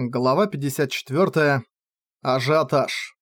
Глава 54. Ажиотаж.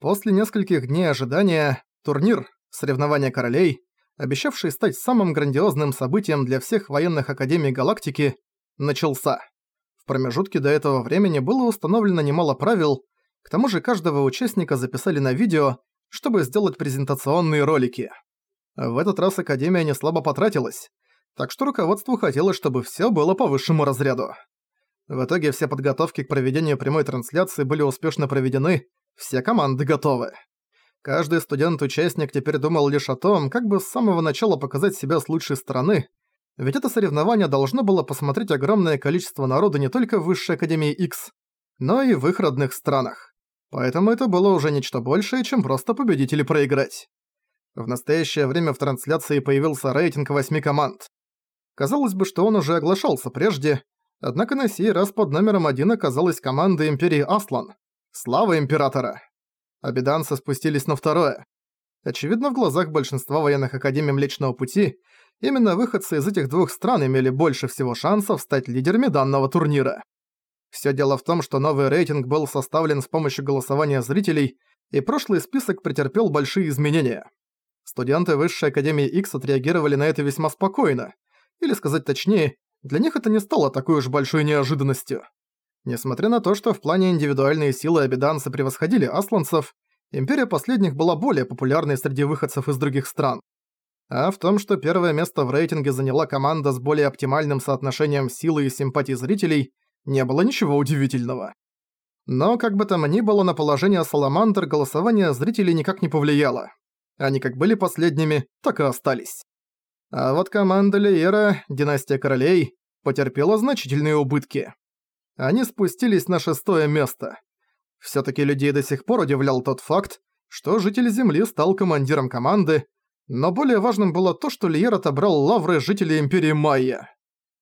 После нескольких дней ожидания, турнир, соревнования королей, обещавший стать самым грандиозным событием для всех военных академий галактики, начался. В промежутке до этого времени было установлено немало правил, к тому же каждого участника записали на видео, чтобы сделать презентационные ролики. В этот раз Академия не слабо потратилась, так что руководству хотелось, чтобы всё было по высшему разряду. В итоге все подготовки к проведению прямой трансляции были успешно проведены, все команды готовы. Каждый студент-участник теперь думал лишь о том, как бы с самого начала показать себя с лучшей стороны, ведь это соревнование должно было посмотреть огромное количество народа не только в Высшей Академии X, но и в их родных странах. Поэтому это было уже нечто большее, чем просто победить или проиграть. В настоящее время в трансляции появился рейтинг восьми команд. Казалось бы, что он уже оглашался прежде, Однако на сей раз под номером один оказалась команда Империи Аслан. Слава Императора! Абиданцы спустились на второе. Очевидно, в глазах большинства военных академий Млечного Пути именно выходцы из этих двух стран имели больше всего шансов стать лидерами данного турнира. Всё дело в том, что новый рейтинг был составлен с помощью голосования зрителей, и прошлый список претерпел большие изменения. Студенты Высшей Академии X отреагировали на это весьма спокойно, или сказать точнее, для них это не стало такой уж большой неожиданностью. Несмотря на то, что в плане индивидуальные силы обиданцы превосходили асланцев, империя последних была более популярной среди выходцев из других стран. А в том, что первое место в рейтинге заняла команда с более оптимальным соотношением силы и симпатий зрителей, не было ничего удивительного. Но как бы там ни было, на положение Саламандр голосование зрителей никак не повлияло. Они как были последними, так и остались. А вот команда Лиера, династия королей, потерпела значительные убытки. Они спустились на шестое место. Всё-таки людей до сих пор удивлял тот факт, что житель Земли стал командиром команды, но более важным было то, что Лиер отобрал лавры жителей Империи Майя.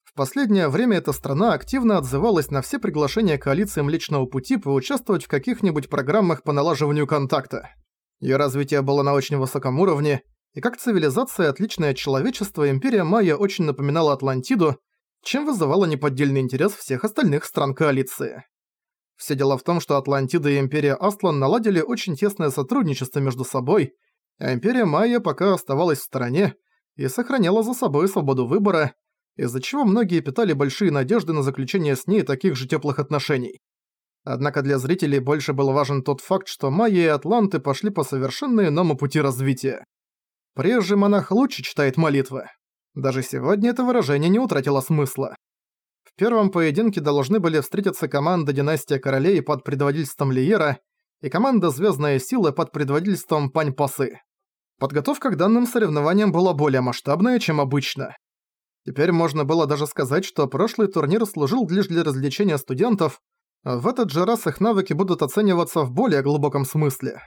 В последнее время эта страна активно отзывалась на все приглашения коалиции Млечного Пути поучаствовать в каких-нибудь программах по налаживанию контакта. Её развитие было на очень высоком уровне, и как цивилизация, отличная от человечества, Империя Майя очень напоминала Атлантиду, чем вызывала неподдельный интерес всех остальных стран коалиции. Все дело в том, что Атлантида и Империя Аслан наладили очень тесное сотрудничество между собой, а Империя Майя пока оставалась в стороне и сохраняла за собой свободу выбора, из-за чего многие питали большие надежды на заключение с ней таких же теплых отношений. Однако для зрителей больше был важен тот факт, что Майя и Атланты пошли по совершенно иному пути развития. Прежде монах лучше читает молитвы. Даже сегодня это выражение не утратило смысла. В первом поединке должны были встретиться команда Династия Королей под предводительством Лиера и команда Звездная Сила под предводительством Пань Пасы. Подготовка к данным соревнованиям была более масштабная, чем обычно. Теперь можно было даже сказать, что прошлый турнир служил лишь для развлечения студентов, а в этот же раз их навыки будут оцениваться в более глубоком смысле.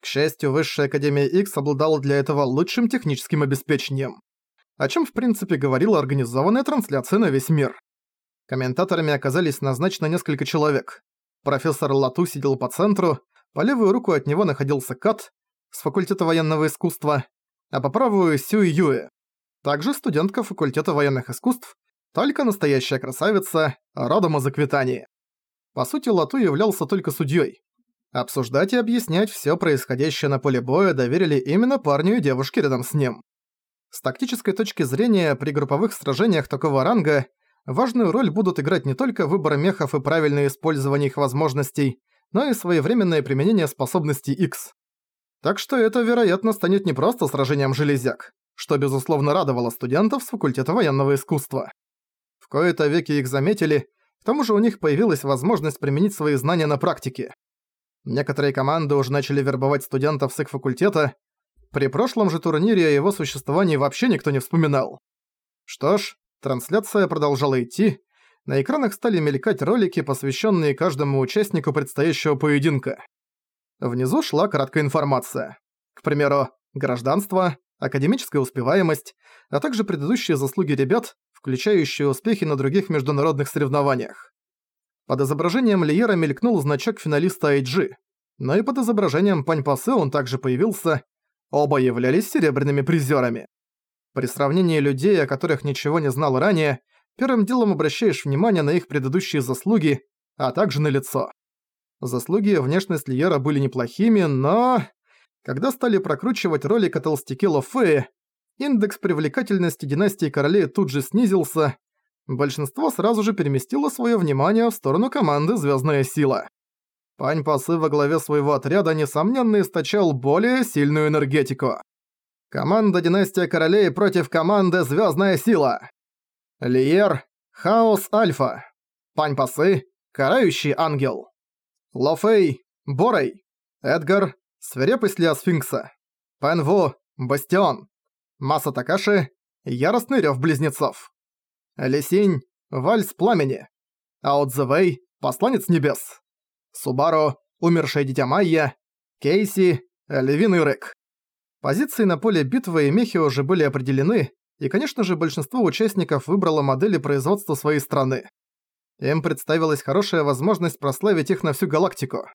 К счастью, Высшая Академия X обладала для этого лучшим техническим обеспечением, о чем в принципе говорила организованная трансляция на весь мир. Комментаторами оказались назначено несколько человек. Профессор Лату сидел по центру, по левую руку от него находился Кат с факультета военного искусства, а по правую Сюй Юэ. Также студентка факультета военных искусств, только настоящая красавица, родом из Аквитании. По сути, Лату являлся только судьей, Обсуждать и объяснять все происходящее на поле боя доверили именно парню и девушке рядом с ним. С тактической точки зрения, при групповых сражениях такого ранга важную роль будут играть не только выбор мехов и правильное использование их возможностей, но и своевременное применение способностей X. Так что это, вероятно, станет не просто сражением железяк, что, безусловно, радовало студентов с факультета военного искусства. В кои-то веки их заметили, к тому же у них появилась возможность применить свои знания на практике. Некоторые команды уже начали вербовать студентов с их факультета. При прошлом же турнире о его существовании вообще никто не вспоминал. Что ж, трансляция продолжала идти. На экранах стали мелькать ролики, посвященные каждому участнику предстоящего поединка. Внизу шла краткая информация. К примеру, гражданство, академическая успеваемость, а также предыдущие заслуги ребят, включающие успехи на других международных соревнованиях. Под изображением Лиера мелькнул значок финалиста IG, но и под изображением Пань Пасы он также появился, оба являлись серебряными призерами. При сравнении людей, о которых ничего не знал ранее, первым делом обращаешь внимание на их предыдущие заслуги, а также на лицо. Заслуги и внешность Лиера были неплохими, но... Когда стали прокручивать ролик о толстяке Лофея, индекс привлекательности династии королей тут же снизился, большинство сразу же переместило свое внимание в сторону команды «Звездная сила». Пань Пасы во главе своего отряда несомненно источал более сильную энергетику. Команда Династия Королей против команды Звездная Сила. Лиер, Хаос Альфа. Пань Пасы, Карающий Ангел. Лофей, Борей. Эдгар, Свирепость Лео Сфинкса. Пенву, Бастион. Маса Такаши, Яростный Рёв Близнецов. Лисинь, Вальс Пламени. Аутзевей, Посланец Небес. Субару, Умершее Дитя Майя. Кейси, Левиный Рык. Позиции на поле битвы и мехи уже были определены, и, конечно же, большинство участников выбрало модели производства своей страны. Им представилась хорошая возможность прославить их на всю галактику.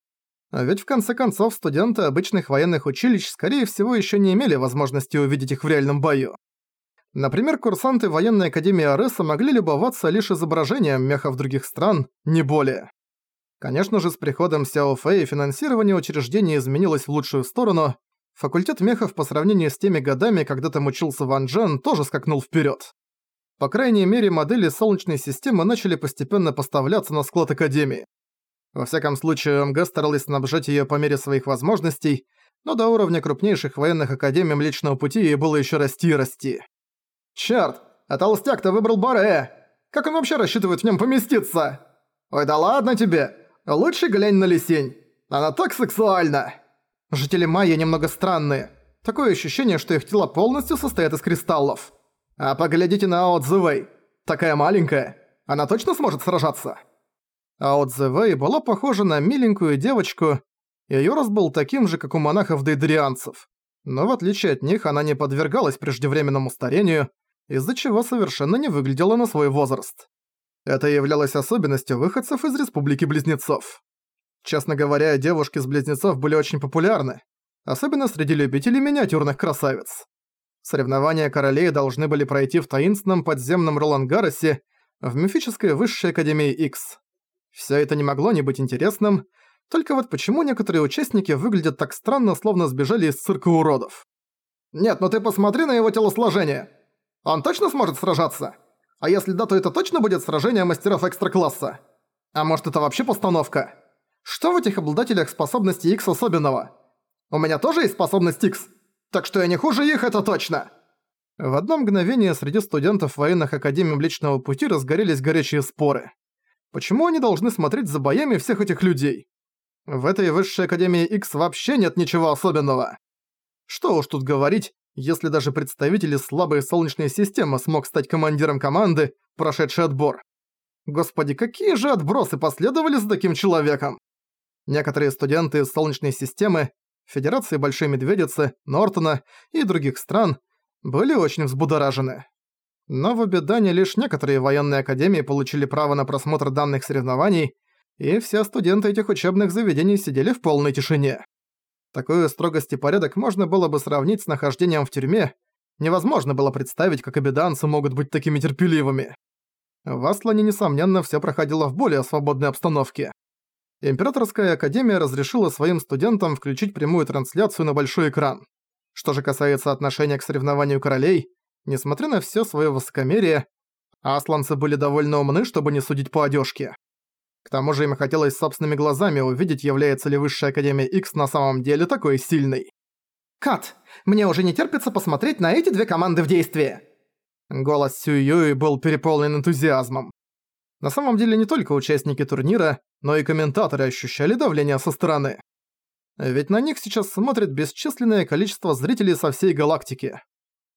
Ведь в конце концов студенты обычных военных училищ скорее всего еще не имели возможности увидеть их в реальном бою. Например, курсанты военной академии Ареса могли любоваться лишь изображением мехов других стран, не более. Конечно же, с приходом Сяо Фэй финансирование учреждения изменилось в лучшую сторону. Факультет мехов по сравнению с теми годами, когда там учился Ван Джен, тоже скакнул вперед. По крайней мере, модели Солнечной системы начали постепенно поставляться на склад Академии. Во всяком случае, МГ старалась снабжать ее по мере своих возможностей, но до уровня крупнейших военных академий Млечного Пути ей было еще расти и расти. «Чёрт, а толстяк-то выбрал Баре! Как он вообще рассчитывает в нем поместиться? Ой, да ладно тебе! Лучше глянь на Лисень. Она так сексуальна. Жители Майя немного странные. Такое ощущение, что их тела полностью состоят из кристаллов. А поглядите на Ао Цзэвэй. Такая маленькая. Она точно сможет сражаться? Ао Цзэвэй была похожа на миленькую девочку. Её рост был таким же, как у монахов-дейдрианцев. Но в отличие от них, она не подвергалась преждевременному старению, из-за чего совершенно не выглядела на свой возраст. Это являлось особенностью выходцев из Республики Близнецов. Честно говоря, девушки с Близнецов были очень популярны, особенно среди любителей миниатюрных красавиц. Соревнования королей должны были пройти в таинственном подземном Ролангаросе в мифической высшей Академии X. Всё это не могло не быть интересным, только вот почему некоторые участники выглядят так странно, словно сбежали из цирка уродов? «Нет, ну ты посмотри на его телосложение! Он точно сможет сражаться?» А если да, то это точно будет сражение мастеров экстра-класса? А может это вообще постановка? Что в этих обладателях способности X особенного? У меня тоже есть способность X, так что я не хуже их, это точно!» В одно мгновение среди студентов военных академий Млечного Пути разгорелись горячие споры. Почему они должны смотреть за боями всех этих людей? В этой высшей академии X вообще нет ничего особенного. Что уж тут говорить, если даже представитель из слабой солнечной системы смог стать командиром команды, прошедший отбор. Господи, какие же отбросы последовали за таким человеком? Некоторые студенты из Солнечной системы, Федерации Большой Медведицы, Нортона и других стран были очень взбудоражены. Но в Обедане лишь некоторые военные академии получили право на просмотр данных соревнований, и все студенты этих учебных заведений сидели в полной тишине. Такую строгость и порядок можно было бы сравнить с нахождением в тюрьме. Невозможно было представить, как обеданцы могут быть такими терпеливыми. В Аслане, несомненно, все проходило в более свободной обстановке. Императорская академия разрешила своим студентам включить прямую трансляцию на большой экран. Что же касается отношения к соревнованию королей, несмотря на все свое высокомерие, асланцы были довольно умны, чтобы не судить по одежке. К тому же им хотелось собственными глазами увидеть, является ли Высшая Академия X на самом деле такой сильной. «Кат, мне уже не терпится посмотреть на эти две команды в действии!» Голос Сююи был переполнен энтузиазмом. На самом деле не только участники турнира, но и комментаторы ощущали давление со стороны. Ведь на них сейчас смотрит бесчисленное количество зрителей со всей галактики.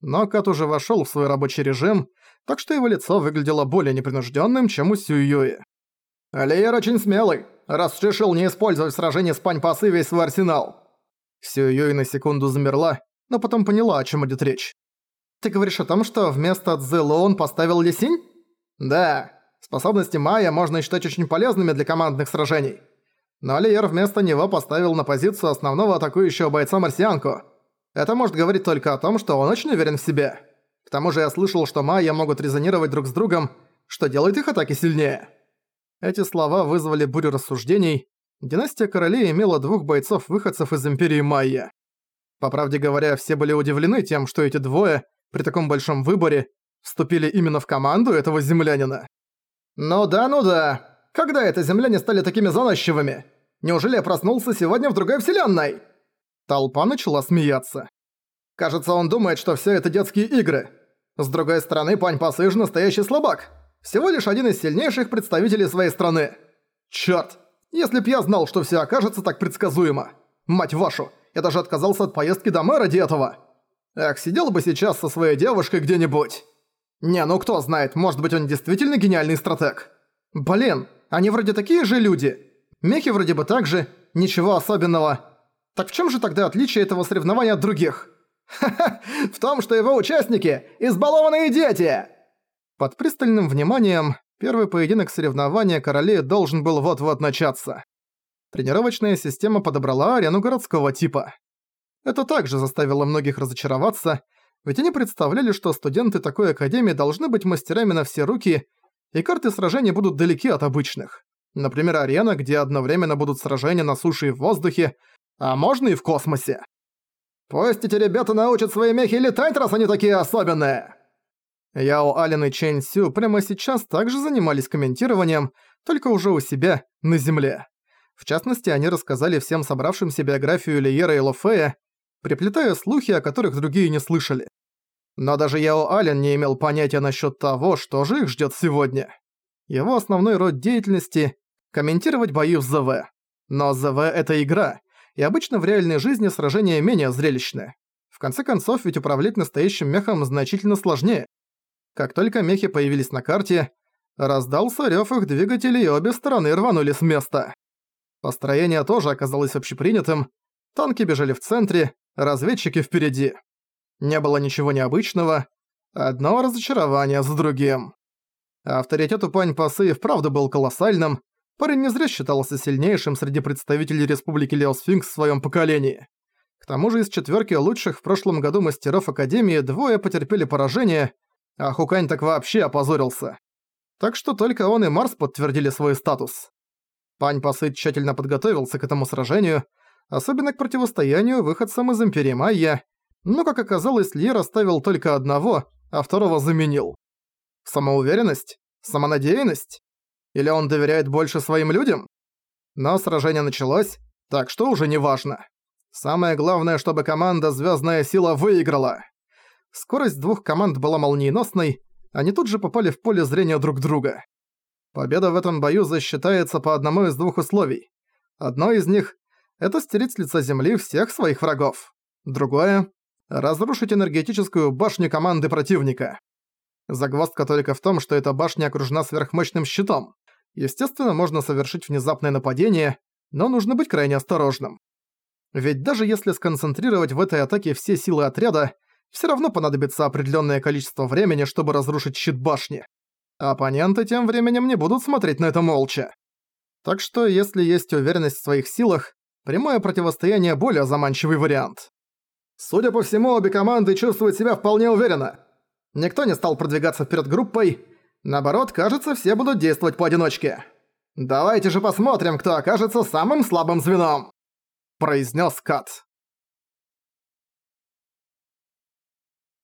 Но Кат уже вошёл в свой рабочий режим, так что его лицо выглядело более непринуждённым, чем у Сююи. «Алиер очень смелый, раз решил не использовать в сражении с Пань-Пасы весь свой арсенал». Сю Юй на секунду замерла, но потом поняла, о чем идет речь. «Ты говоришь о том, что вместо Цзэло он поставил Лисинь?» «Да. Способности Майя можно считать очень полезными для командных сражений. Но Алиер вместо него поставил на позицию основного атакующего бойца Марсианку. Это может говорить только о том, что он очень уверен в себе. К тому же я слышал, что Майя могут резонировать друг с другом, что делает их атаки сильнее. Эти слова вызвали бурю рассуждений. Династия королей имела двух бойцов-выходцев из Империи Майя. По правде говоря, все были удивлены тем, что эти двое, при таком большом выборе, вступили именно в команду этого землянина. «Ну да, ну да. Когда это земляне стали такими заносчивыми? Неужели я проснулся сегодня в другой вселенной?» Толпа начала смеяться. «Кажется, он думает, что все это детские игры. С другой стороны, Пань Пасыж настоящий слабак. Всего лишь один из сильнейших представителей своей страны. Чёрт! Если б я знал, что все окажется так предсказуемо. Мать вашу, я даже отказался от поездки домой ради этого. Эх, сидел бы сейчас со своей девушкой где-нибудь. Не, ну кто знает, может быть он действительно гениальный стратег. Блин, они вроде такие же люди. Мехи вроде бы так же, ничего особенного. Так в чем же тогда отличие этого соревнования от других? Ха-ха, в том, что его участники – избалованные дети! Под пристальным вниманием первый поединок соревнования королей должен был вот-вот начаться. Тренировочная система подобрала арену городского типа. Это также заставило многих разочароваться, ведь они представляли, что студенты такой академии должны быть мастерами на все руки, и карты сражений будут далеки от обычных. Например, арена, где одновременно будут сражения на суше и в воздухе, а можно и в космосе. Пусть эти ребята научат свои мехи летать, раз они такие особенные. Яо Ален и Чэнь Сю прямо сейчас также занимались комментированием, только уже у себя, на земле. В частности, они рассказали всем собравшимся биографию Лиера и Лофея, приплетая слухи, о которых другие не слышали. Но даже Яо Ален не имел понятия насчет того, что же их ждет сегодня. Его основной род деятельности – комментировать бои в ЗВ. Но ЗВ – это игра, и обычно в реальной жизни сражения менее зрелищны. В конце концов, ведь управлять настоящим мехом значительно сложнее. Как только мехи появились на карте, раздался рёв их двигателей и обе стороны рванули с места. Построение тоже оказалось общепринятым, танки бежали в центре, разведчики впереди. Не было ничего необычного, одно разочарование за другим. Авторитет у Пань Пасы вправду был колоссальным, парень не зря считался сильнейшим среди представителей Республики Леосфинкс в своем поколении. К тому же из четверки лучших в прошлом году мастеров Академии двое потерпели поражение, а Хукань так вообще опозорился. Так что только он и Марс подтвердили свой статус. Пань Пасы тщательно подготовился к этому сражению, особенно к противостоянию выходцам из Империи Майя, но, как оказалось, Ли расставил только одного, а второго заменил. Самоуверенность? Самонадеянность? Или он доверяет больше своим людям? Но сражение началось, так что уже не важно. Самое главное, чтобы команда «Звездная сила» выиграла. Скорость двух команд была молниеносной, они тут же попали в поле зрения друг друга. Победа в этом бою засчитается по одному из двух условий. Одно из них – это стереть с лица земли всех своих врагов. Другое – разрушить энергетическую башню команды противника. Загвоздка только в том, что эта башня окружена сверхмощным щитом. Естественно, можно совершить внезапное нападение, но нужно быть крайне осторожным. Ведь даже если сконцентрировать в этой атаке все силы отряда, все равно понадобится определенное количество времени, чтобы разрушить щит башни. Оппоненты тем временем не будут смотреть на это молча. Так что, если есть уверенность в своих силах, прямое противостояние более заманчивый вариант. Судя по всему, обе команды чувствуют себя вполне уверенно. Никто не стал продвигаться вперед группой. Наоборот, кажется, все будут действовать поодиночке. «Давайте же посмотрим, кто окажется самым слабым звеном», – произнес Кат.